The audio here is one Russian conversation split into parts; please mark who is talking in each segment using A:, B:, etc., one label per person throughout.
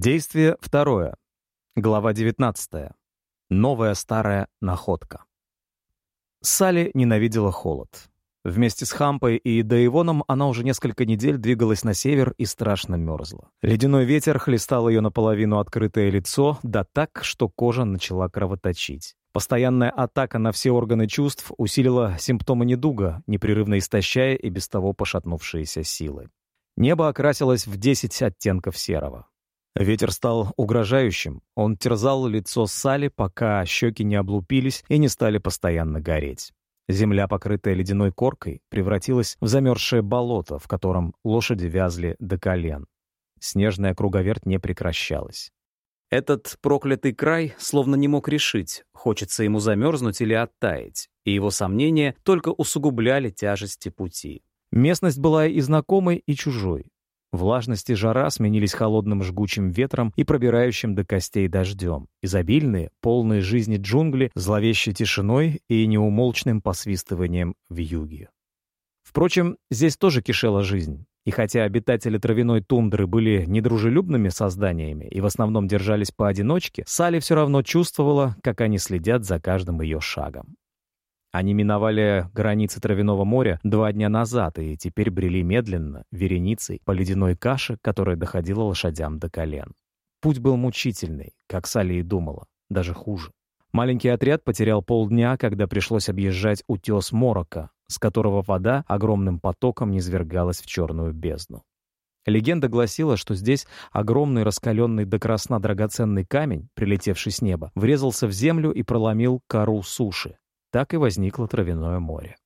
A: Действие второе. Глава 19. Новая старая находка. Салли ненавидела холод. Вместе с Хампой и Даивоном она уже несколько недель двигалась на север и страшно мерзла. Ледяной ветер хлестал ее наполовину открытое лицо, да так, что кожа начала кровоточить. Постоянная атака на все органы чувств усилила симптомы недуга, непрерывно истощая и без того пошатнувшиеся силы. Небо окрасилось в 10 оттенков серого. Ветер стал угрожающим. Он терзал лицо Сали, пока щеки не облупились и не стали постоянно гореть. Земля, покрытая ледяной коркой, превратилась в замерзшее болото, в котором лошади вязли до колен. Снежная круговерть не прекращалась. Этот проклятый край словно не мог решить, хочется ему замерзнуть или оттаять, и его сомнения только усугубляли тяжести пути. Местность была и знакомой, и чужой. Влажность и жара сменились холодным жгучим ветром и пробирающим до костей дождем. Изобильные, полные жизни джунгли, зловещей тишиной и неумолчным посвистыванием в юге. Впрочем, здесь тоже кишела жизнь. И хотя обитатели травяной тундры были недружелюбными созданиями и в основном держались поодиночке, Салли все равно чувствовала, как они следят за каждым ее шагом. Они миновали границы Травяного моря два дня назад и теперь брели медленно, вереницей, по ледяной каше, которая доходила лошадям до колен. Путь был мучительный, как Салли и думала, даже хуже. Маленький отряд потерял полдня, когда пришлось объезжать утес Морока, с которого вода огромным потоком низвергалась в черную бездну. Легенда гласила, что здесь огромный раскаленный до красна драгоценный камень, прилетевший с неба, врезался в землю и проломил кору суши. Так и возникло Травяное море.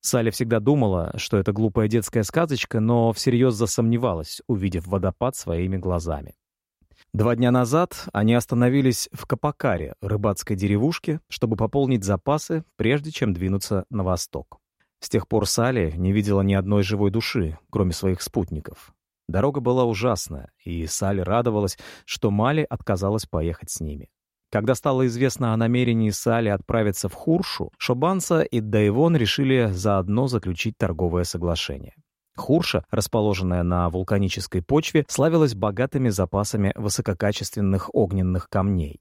A: Салли всегда думала, что это глупая детская сказочка, но всерьез засомневалась, увидев водопад своими глазами. Два дня назад они остановились в Капакаре, рыбацкой деревушке, чтобы пополнить запасы, прежде чем двинуться на восток. С тех пор Салли не видела ни одной живой души, кроме своих спутников. Дорога была ужасная, и Салли радовалась, что Мали отказалась поехать с ними. Когда стало известно о намерении Сали отправиться в Хуршу, Шобанса и Дайвон решили заодно заключить торговое соглашение. Хурша, расположенная на вулканической почве, славилась богатыми запасами высококачественных огненных камней.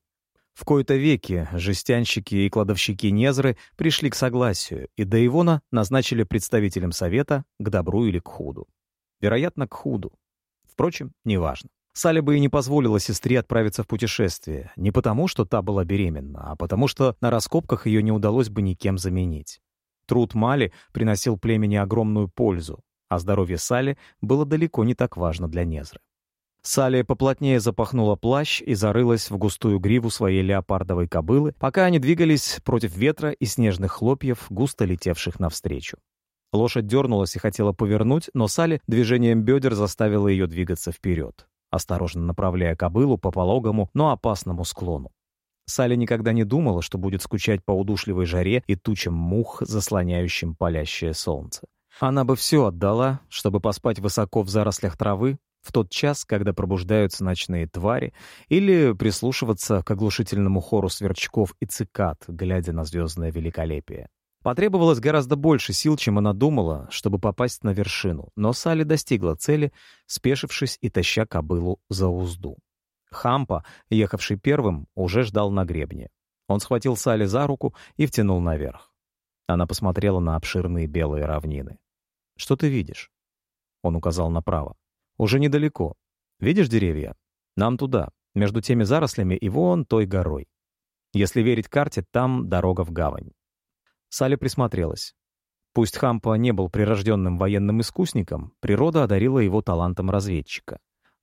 A: В кои-то веки жестянщики и кладовщики Незры пришли к согласию, и Даивона назначили представителем совета к добру или к худу. Вероятно, к худу. Впрочем, неважно. Салли бы и не позволила сестре отправиться в путешествие, не потому, что та была беременна, а потому что на раскопках ее не удалось бы никем заменить. Труд Мали приносил племени огромную пользу, а здоровье Салли было далеко не так важно для Незры. Салли поплотнее запахнула плащ и зарылась в густую гриву своей леопардовой кобылы, пока они двигались против ветра и снежных хлопьев, густо летевших навстречу. Лошадь дернулась и хотела повернуть, но Салли движением бедер заставила ее двигаться вперед осторожно направляя кобылу по пологому, но опасному склону. Салли никогда не думала, что будет скучать по удушливой жаре и тучам мух, заслоняющим палящее солнце. Она бы все отдала, чтобы поспать высоко в зарослях травы, в тот час, когда пробуждаются ночные твари, или прислушиваться к оглушительному хору сверчков и цикад, глядя на звездное великолепие. Потребовалось гораздо больше сил, чем она думала, чтобы попасть на вершину, но Салли достигла цели, спешившись и таща кобылу за узду. Хампа, ехавший первым, уже ждал на гребне. Он схватил Салли за руку и втянул наверх. Она посмотрела на обширные белые равнины. «Что ты видишь?» Он указал направо. «Уже недалеко. Видишь деревья? Нам туда, между теми зарослями и вон той горой. Если верить карте, там дорога в гавань. Салли присмотрелась. Пусть Хампа не был прирожденным военным искусником, природа одарила его талантом разведчика.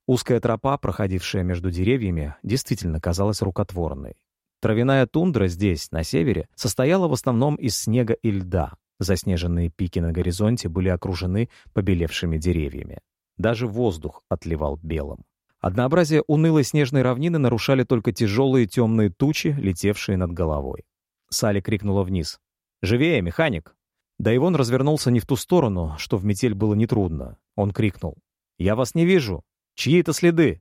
A: Узкая тропа, проходившая между деревьями, действительно казалась рукотворной. Травяная тундра здесь, на севере, состояла в основном из снега и льда. Заснеженные пики на горизонте были окружены побелевшими деревьями. Даже воздух отливал белым. Однообразие унылой снежной равнины нарушали только тяжелые темные тучи, летевшие над головой. Салли крикнула вниз. «Живее, механик!» Да Ивон развернулся не в ту сторону, что в метель было нетрудно. Он крикнул. «Я вас не вижу! Чьи это следы?»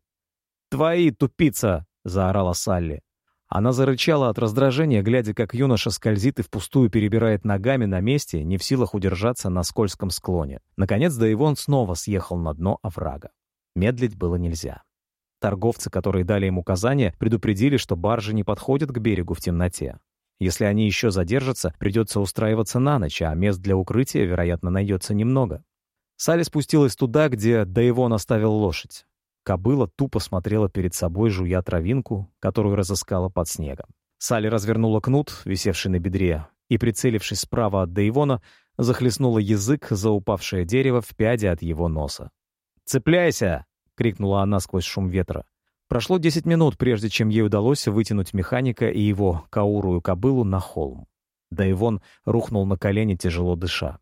A: «Твои, тупица!» — заорала Салли. Она зарычала от раздражения, глядя, как юноша скользит и впустую перебирает ногами на месте, не в силах удержаться на скользком склоне. Наконец Даивон снова съехал на дно оврага. Медлить было нельзя. Торговцы, которые дали им указания, предупредили, что баржи не подходят к берегу в темноте. Если они еще задержатся, придется устраиваться на ночь, а мест для укрытия, вероятно, найдется немного. Салли спустилась туда, где Дэйвон оставил лошадь. Кобыла тупо смотрела перед собой, жуя травинку, которую разыскала под снегом. Салли развернула кнут, висевший на бедре, и, прицелившись справа от Дэйвона, захлестнула язык за упавшее дерево в пяде от его носа. «Цепляйся!» — крикнула она сквозь шум ветра. Прошло десять минут, прежде чем ей удалось вытянуть механика и его каурую кобылу на холм. Дэйвон рухнул на колени, тяжело дыша.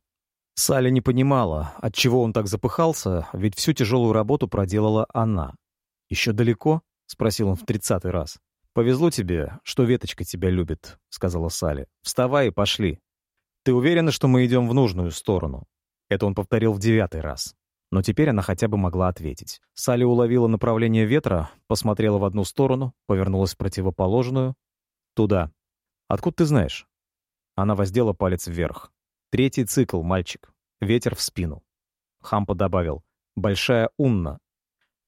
A: Салли не понимала, отчего он так запыхался, ведь всю тяжелую работу проделала она. «Еще далеко?» — спросил он в тридцатый раз. «Повезло тебе, что веточка тебя любит», — сказала Салли. «Вставай и пошли». «Ты уверена, что мы идем в нужную сторону?» Это он повторил в девятый раз. Но теперь она хотя бы могла ответить. Салли уловила направление ветра, посмотрела в одну сторону, повернулась в противоположную. «Туда». «Откуда ты знаешь?» Она воздела палец вверх. Третий цикл, мальчик. Ветер в спину. Хампа добавил. Большая унна.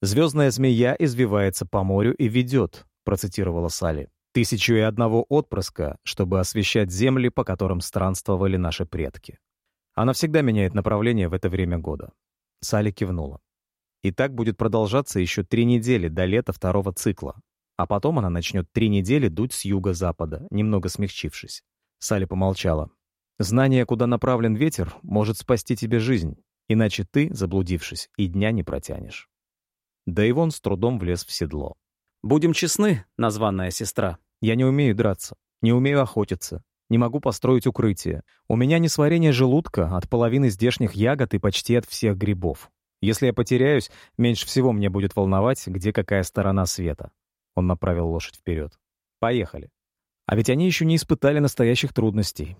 A: «Звездная змея извивается по морю и ведет», процитировала Салли. «Тысячу и одного отпрыска, чтобы освещать земли, по которым странствовали наши предки». Она всегда меняет направление в это время года. Салли кивнула. И так будет продолжаться еще три недели до лета второго цикла. А потом она начнет три недели дуть с юго-запада, немного смягчившись. Салли помолчала. Знание, куда направлен ветер, может спасти тебе жизнь, иначе ты, заблудившись, и дня не протянешь. Да Ивон с трудом влез в седло. «Будем честны, названная сестра. Я не умею драться, не умею охотиться, не могу построить укрытие. У меня несварение желудка от половины здешних ягод и почти от всех грибов. Если я потеряюсь, меньше всего мне будет волновать, где какая сторона света». Он направил лошадь вперед. «Поехали». А ведь они еще не испытали настоящих трудностей.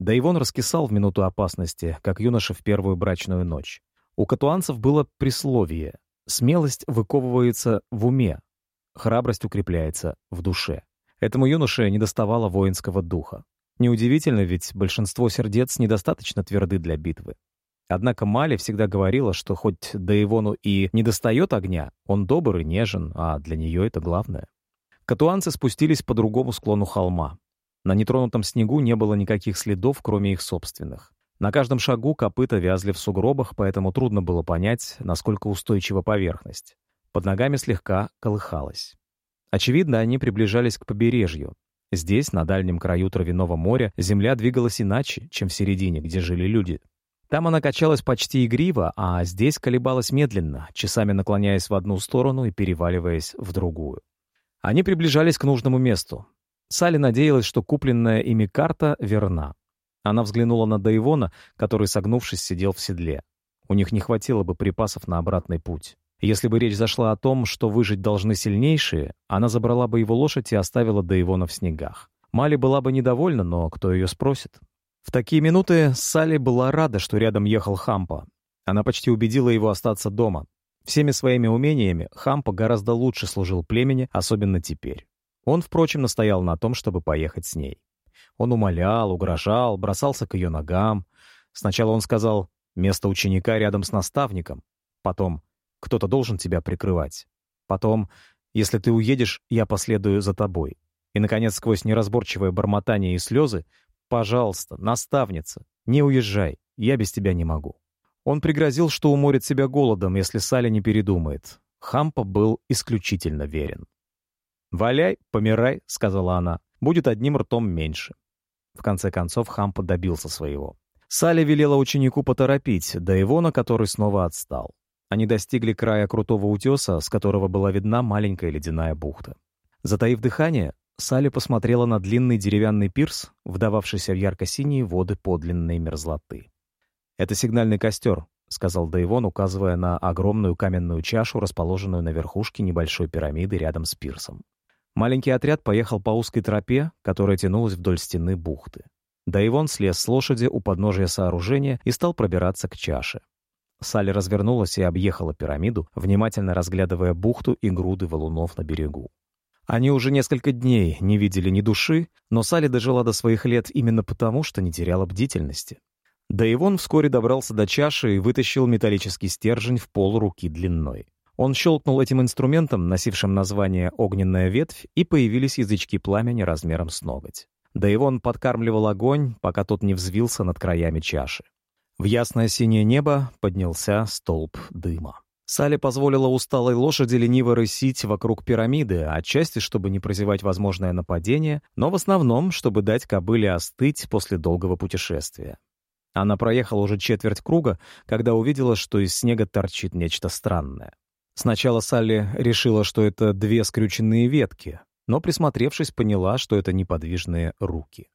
A: Да Ивон раскисал в минуту опасности, как юноша в первую брачную ночь. У катуанцев было присловие «Смелость выковывается в уме, храбрость укрепляется в душе». Этому юноше недоставало воинского духа. Неудивительно, ведь большинство сердец недостаточно тверды для битвы. Однако Мали всегда говорила, что хоть Даивону и недостает огня, он добр и нежен, а для нее это главное. Катуанцы спустились по другому склону холма. На нетронутом снегу не было никаких следов, кроме их собственных. На каждом шагу копыта вязли в сугробах, поэтому трудно было понять, насколько устойчива поверхность. Под ногами слегка колыхалось. Очевидно, они приближались к побережью. Здесь, на дальнем краю Травяного моря, земля двигалась иначе, чем в середине, где жили люди. Там она качалась почти игриво, а здесь колебалась медленно, часами наклоняясь в одну сторону и переваливаясь в другую. Они приближались к нужному месту. Салли надеялась, что купленная ими карта верна. Она взглянула на Дайвона, который, согнувшись, сидел в седле. У них не хватило бы припасов на обратный путь. Если бы речь зашла о том, что выжить должны сильнейшие, она забрала бы его лошадь и оставила Дайвона в снегах. Мали была бы недовольна, но кто ее спросит? В такие минуты Салли была рада, что рядом ехал Хампа. Она почти убедила его остаться дома. Всеми своими умениями Хампа гораздо лучше служил племени, особенно теперь. Он, впрочем, настоял на том, чтобы поехать с ней. Он умолял, угрожал, бросался к ее ногам. Сначала он сказал «место ученика рядом с наставником». Потом «кто-то должен тебя прикрывать». Потом «если ты уедешь, я последую за тобой». И, наконец, сквозь неразборчивое бормотание и слезы «пожалуйста, наставница, не уезжай, я без тебя не могу». Он пригрозил, что уморит себя голодом, если Салли не передумает. Хампа был исключительно верен. «Валяй, помирай», — сказала она. «Будет одним ртом меньше». В конце концов Хампа добился своего. Салли велела ученику поторопить, до Ивона, который снова отстал. Они достигли края крутого утеса, с которого была видна маленькая ледяная бухта. Затаив дыхание, Салли посмотрела на длинный деревянный пирс, вдававшийся в ярко-синие воды подлинной мерзлоты. «Это сигнальный костер», — сказал Дейвон, указывая на огромную каменную чашу, расположенную на верхушке небольшой пирамиды рядом с пирсом. Маленький отряд поехал по узкой тропе, которая тянулась вдоль стены бухты. Дайвон слез с лошади у подножия сооружения и стал пробираться к чаше. Салли развернулась и объехала пирамиду, внимательно разглядывая бухту и груды валунов на берегу. Они уже несколько дней не видели ни души, но Салли дожила до своих лет именно потому, что не теряла бдительности. Да вскоре добрался до чаши и вытащил металлический стержень в пол руки длиной. Он щелкнул этим инструментом, носившим название «огненная ветвь», и появились язычки пламени размером с ноготь. Да и он подкармливал огонь, пока тот не взвился над краями чаши. В ясное синее небо поднялся столб дыма. Салли позволила усталой лошади лениво рысить вокруг пирамиды, отчасти, чтобы не прозевать возможное нападение, но в основном, чтобы дать кобыле остыть после долгого путешествия. Она проехала уже четверть круга, когда увидела, что из снега торчит нечто странное. Сначала Салли решила, что это две скрюченные ветки, но, присмотревшись, поняла, что это неподвижные руки.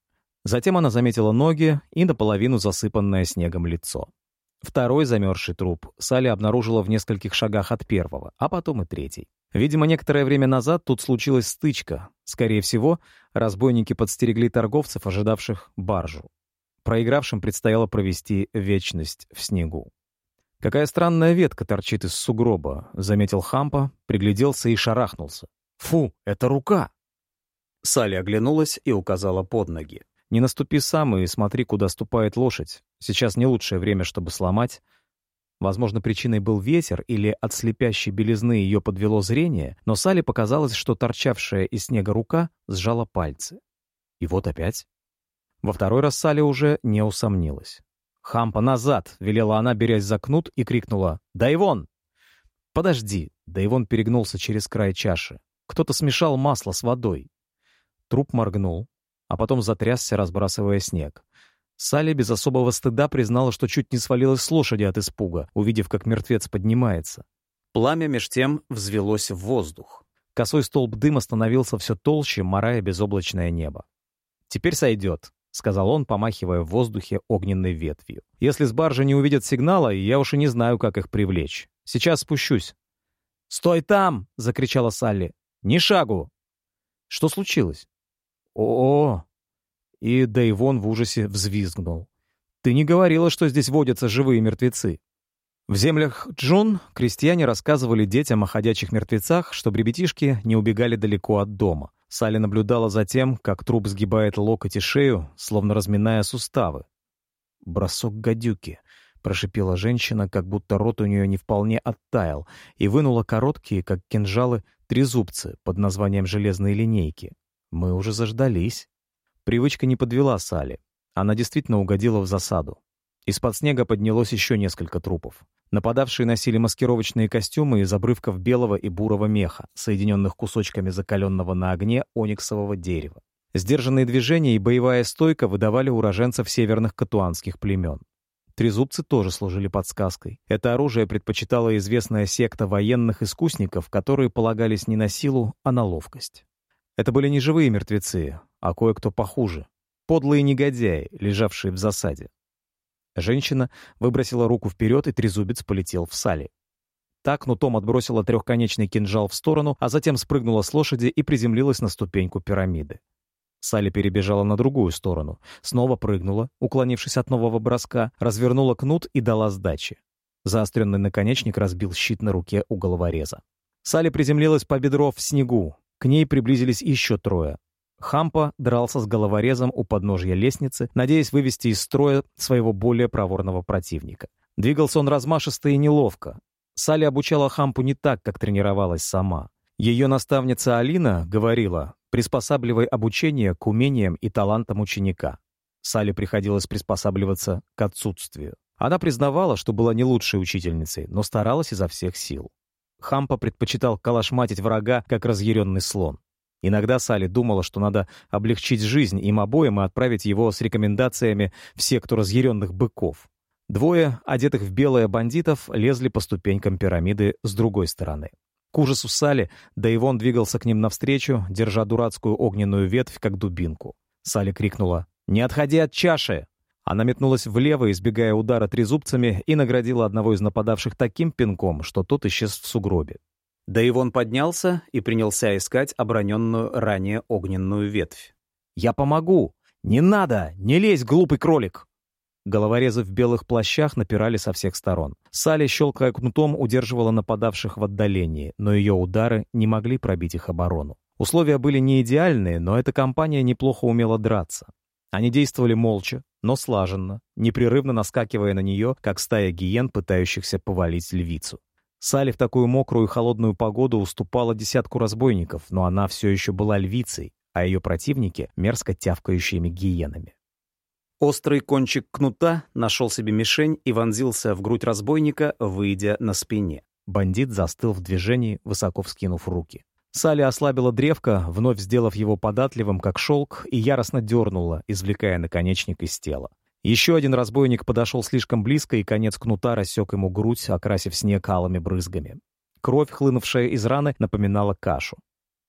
A: Затем она заметила ноги и наполовину засыпанное снегом лицо. Второй замерзший труп Салли обнаружила в нескольких шагах от первого, а потом и третий. Видимо, некоторое время назад тут случилась стычка. Скорее всего, разбойники подстерегли торговцев, ожидавших баржу. Проигравшим предстояло провести вечность в снегу. «Какая странная ветка торчит из сугроба», — заметил Хампа, пригляделся и шарахнулся. «Фу, это рука!» Салли оглянулась и указала под ноги. «Не наступи сам и смотри, куда ступает лошадь. Сейчас не лучшее время, чтобы сломать». Возможно, причиной был ветер или от слепящей белизны ее подвело зрение, но Салли показалось, что торчавшая из снега рука сжала пальцы. И вот опять. Во второй раз Салли уже не усомнилась. «Хампа, назад!» — велела она, берясь за кнут, и крикнула. «Да вон!» «Подожди!» — Да вон перегнулся через край чаши. Кто-то смешал масло с водой. Труп моргнул, а потом затрясся, разбрасывая снег. Салли без особого стыда признала, что чуть не свалилась с лошади от испуга, увидев, как мертвец поднимается. Пламя меж тем взвелось в воздух. Косой столб дыма становился все толще, морая безоблачное небо. «Теперь сойдет», — сказал он, помахивая в воздухе огненной ветвью. «Если с баржи не увидят сигнала, я уж и не знаю, как их привлечь. Сейчас спущусь». «Стой там!» — закричала Салли. Ни шагу!» «Что случилось?» «О-о-о!» И Дэйвон в ужасе взвизгнул. «Ты не говорила, что здесь водятся живые мертвецы?» В землях Джун крестьяне рассказывали детям о ходячих мертвецах, чтобы ребятишки не убегали далеко от дома. Салли наблюдала за тем, как труп сгибает локоть и шею, словно разминая суставы. «Бросок гадюки», — прошипела женщина, как будто рот у нее не вполне оттаял, и вынула короткие, как кинжалы, трезубцы под названием «железные линейки». Мы уже заждались. Привычка не подвела Сали. Она действительно угодила в засаду. Из-под снега поднялось еще несколько трупов. Нападавшие носили маскировочные костюмы из обрывков белого и бурого меха, соединенных кусочками закаленного на огне ониксового дерева. Сдержанные движения и боевая стойка выдавали уроженцев северных катуанских племен. Трезубцы тоже служили подсказкой. Это оружие предпочитала известная секта военных искусников, которые полагались не на силу, а на ловкость. Это были не живые мертвецы, а кое-кто похуже. Подлые негодяи, лежавшие в засаде. Женщина выбросила руку вперед, и трезубец полетел в сале. Так Нутом отбросила трехконечный кинжал в сторону, а затем спрыгнула с лошади и приземлилась на ступеньку пирамиды. Салли перебежала на другую сторону, снова прыгнула, уклонившись от нового броска, развернула кнут и дала сдачи. Заостренный наконечник разбил щит на руке у головореза. Салли приземлилась по бедро в снегу. К ней приблизились еще трое. Хампа дрался с головорезом у подножья лестницы, надеясь вывести из строя своего более проворного противника. Двигался он размашисто и неловко. Салли обучала Хампу не так, как тренировалась сама. Ее наставница Алина говорила, приспосабливай обучение к умениям и талантам ученика. Сале приходилось приспосабливаться к отсутствию. Она признавала, что была не лучшей учительницей, но старалась изо всех сил. Хампа предпочитал калашматить врага, как разъяренный слон. Иногда Салли думала, что надо облегчить жизнь им обоим и отправить его с рекомендациями в секту разъяренных быков. Двое, одетых в белое бандитов, лезли по ступенькам пирамиды с другой стороны. К ужасу Сали, да и вон двигался к ним навстречу, держа дурацкую огненную ветвь, как дубинку. Сали крикнула «Не отходи от чаши!» Она метнулась влево, избегая удара трезубцами, и наградила одного из нападавших таким пинком, что тот исчез в сугробе. Да и вон поднялся и принялся искать оброненную ранее огненную ветвь. «Я помогу! Не надо! Не лезь, глупый кролик!» Головорезы в белых плащах напирали со всех сторон. Салли, щелкая кнутом, удерживала нападавших в отдалении, но ее удары не могли пробить их оборону. Условия были не идеальные, но эта компания неплохо умела драться. Они действовали молча, но слаженно, непрерывно наскакивая на нее, как стая гиен, пытающихся повалить львицу. Салли в такую мокрую и холодную погоду уступала десятку разбойников, но она все еще была львицей, а ее противники — мерзко тявкающими гиенами. Острый кончик кнута нашел себе мишень и вонзился в грудь разбойника, выйдя на спине. Бандит застыл в движении, высоко вскинув руки. Салли ослабила древко, вновь сделав его податливым, как шелк, и яростно дернула, извлекая наконечник из тела. Еще один разбойник подошел слишком близко, и конец кнута рассек ему грудь, окрасив снег алыми брызгами. Кровь, хлынувшая из раны, напоминала кашу.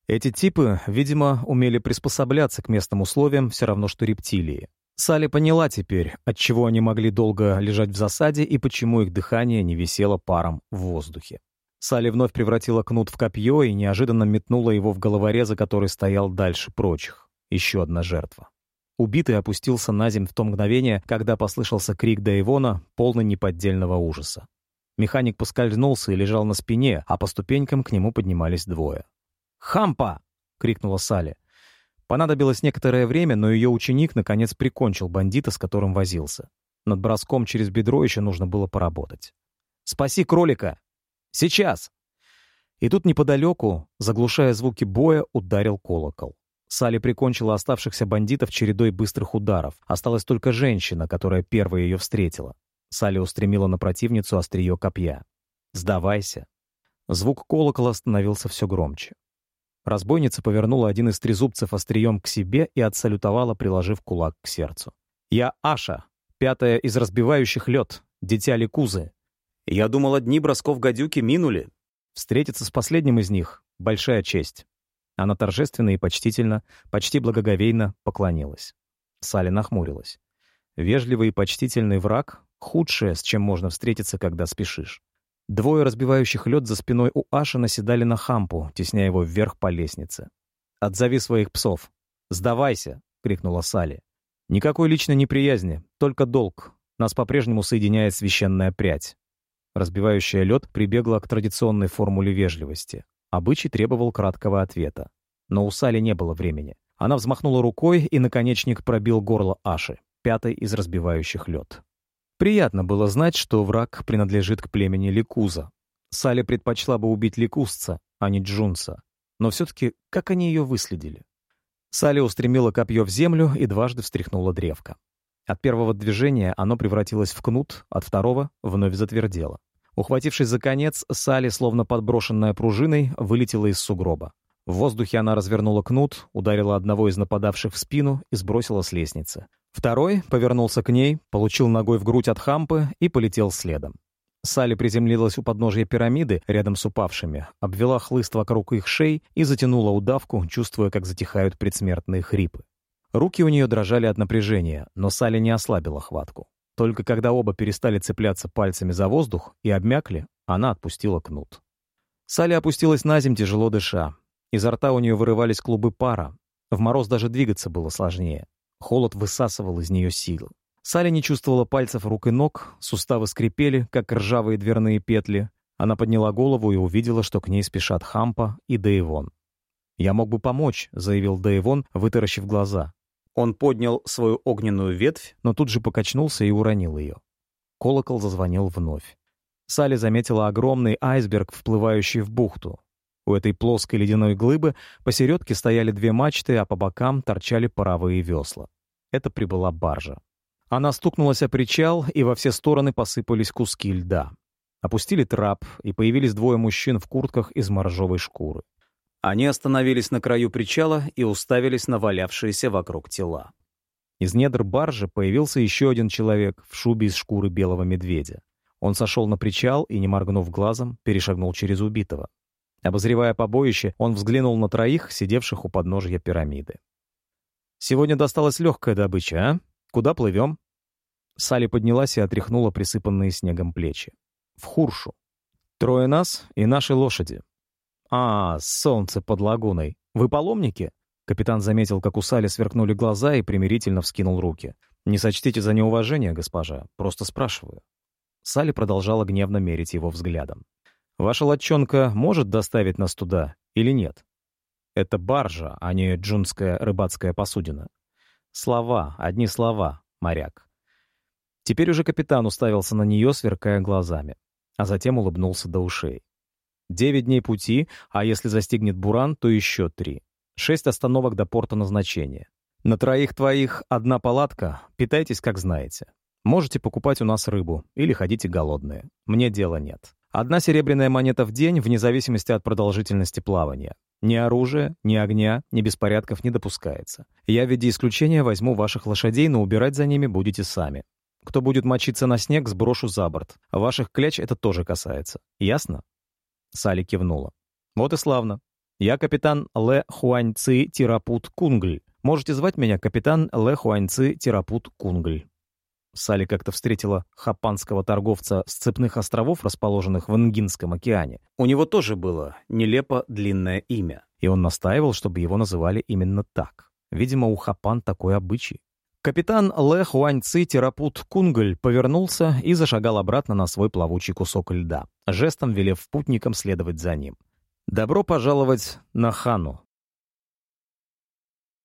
A: Эти типы, видимо, умели приспосабляться к местным условиям, все равно что рептилии. Салли поняла теперь, отчего они могли долго лежать в засаде и почему их дыхание не висело паром в воздухе. Салли вновь превратила кнут в копье и неожиданно метнула его в головореза, который стоял дальше прочих. Еще одна жертва. Убитый опустился на земь в то мгновение, когда послышался крик Дэйвона, полный неподдельного ужаса. Механик поскользнулся и лежал на спине, а по ступенькам к нему поднимались двое. «Хампа!» — крикнула Салли. Понадобилось некоторое время, но ее ученик наконец прикончил бандита, с которым возился. Над броском через бедро еще нужно было поработать. «Спаси кролика!» «Сейчас!» И тут неподалеку, заглушая звуки боя, ударил колокол. Салли прикончила оставшихся бандитов чередой быстрых ударов. Осталась только женщина, которая первая ее встретила. Салли устремила на противницу острие копья. «Сдавайся!» Звук колокола становился все громче. Разбойница повернула один из трезубцев острием к себе и отсалютовала, приложив кулак к сердцу. «Я Аша, пятая из разбивающих лед, дитя Ликузы. Я думала, дни бросков гадюки минули. Встретиться с последним из них — большая честь. Она торжественно и почтительно, почти благоговейно поклонилась. Салли нахмурилась. Вежливый и почтительный враг — худшее, с чем можно встретиться, когда спешишь. Двое разбивающих лед за спиной у Аши наседали на хампу, тесняя его вверх по лестнице. «Отзови своих псов!» «Сдавайся!» — крикнула Салли. «Никакой личной неприязни, только долг. Нас по-прежнему соединяет священная прядь». Разбивающая лед прибегла к традиционной формуле вежливости. Обычай требовал краткого ответа. Но у Сали не было времени. Она взмахнула рукой, и наконечник пробил горло Аши, пятой из разбивающих лед. Приятно было знать, что враг принадлежит к племени Ликуза. Сали предпочла бы убить Ликузца, а не Джунса. Но все-таки как они ее выследили? Сали устремила копье в землю и дважды встряхнула древко. От первого движения оно превратилось в кнут, от второго — вновь затвердело. Ухватившись за конец, Салли, словно подброшенная пружиной, вылетела из сугроба. В воздухе она развернула кнут, ударила одного из нападавших в спину и сбросила с лестницы. Второй повернулся к ней, получил ногой в грудь от хампы и полетел следом. Салли приземлилась у подножия пирамиды рядом с упавшими, обвела хлыст вокруг их шеи и затянула удавку, чувствуя, как затихают предсмертные хрипы. Руки у нее дрожали от напряжения, но Салли не ослабила хватку. Только когда оба перестали цепляться пальцами за воздух и обмякли, она отпустила кнут. Салли опустилась на земь, тяжело дыша. Изо рта у нее вырывались клубы пара. В мороз даже двигаться было сложнее. Холод высасывал из нее силы. Салли не чувствовала пальцев рук и ног, суставы скрипели, как ржавые дверные петли. Она подняла голову и увидела, что к ней спешат Хампа и Дейвон. «Я мог бы помочь», — заявил Дейвон, вытаращив глаза. Он поднял свою огненную ветвь, но тут же покачнулся и уронил ее. Колокол зазвонил вновь. Салли заметила огромный айсберг, вплывающий в бухту. У этой плоской ледяной глыбы посередке стояли две мачты, а по бокам торчали паровые весла. Это прибыла баржа. Она стукнулась о причал, и во все стороны посыпались куски льда. Опустили трап, и появились двое мужчин в куртках из моржовой шкуры. Они остановились на краю причала и уставились на валявшиеся вокруг тела. Из недр баржи появился еще один человек в шубе из шкуры белого медведя. Он сошел на причал и, не моргнув глазом, перешагнул через убитого. Обозревая побоище, он взглянул на троих, сидевших у подножья пирамиды. «Сегодня досталась легкая добыча, а? Куда плывем?» Салли поднялась и отряхнула присыпанные снегом плечи. «В Хуршу. Трое нас и наши лошади. «А, солнце под лагуной. Вы паломники?» Капитан заметил, как у Сали сверкнули глаза и примирительно вскинул руки. «Не сочтите за неуважение, госпожа. Просто спрашиваю». Сали продолжала гневно мерить его взглядом. «Ваша лодчонка может доставить нас туда или нет?» «Это баржа, а не джунская рыбацкая посудина». «Слова, одни слова, моряк». Теперь уже капитан уставился на нее, сверкая глазами. а затем улыбнулся до ушей. Девять дней пути, а если застигнет буран, то еще три. Шесть остановок до порта назначения. На троих твоих одна палатка, питайтесь как знаете. Можете покупать у нас рыбу или ходите голодные. Мне дела нет. Одна серебряная монета в день, вне зависимости от продолжительности плавания. Ни оружия, ни огня, ни беспорядков не допускается. Я в виде исключения возьму ваших лошадей, но убирать за ними будете сами. Кто будет мочиться на снег, сброшу за борт. Ваших кляч это тоже касается. Ясно?» Сали кивнула. «Вот и славно. Я капитан Ле Хуаньци Тирапут Кунгль. Можете звать меня капитан Ле Хуаньци Тирапут Кунгль». Сали как-то встретила хапанского торговца с цепных островов, расположенных в Ингинском океане. У него тоже было нелепо длинное имя, и он настаивал, чтобы его называли именно так. Видимо, у хапан такой обычай. Капитан Ле Хуаньци Терапут Кунгль повернулся и зашагал обратно на свой плавучий кусок льда, жестом велев путникам следовать за ним. «Добро пожаловать на Хану»,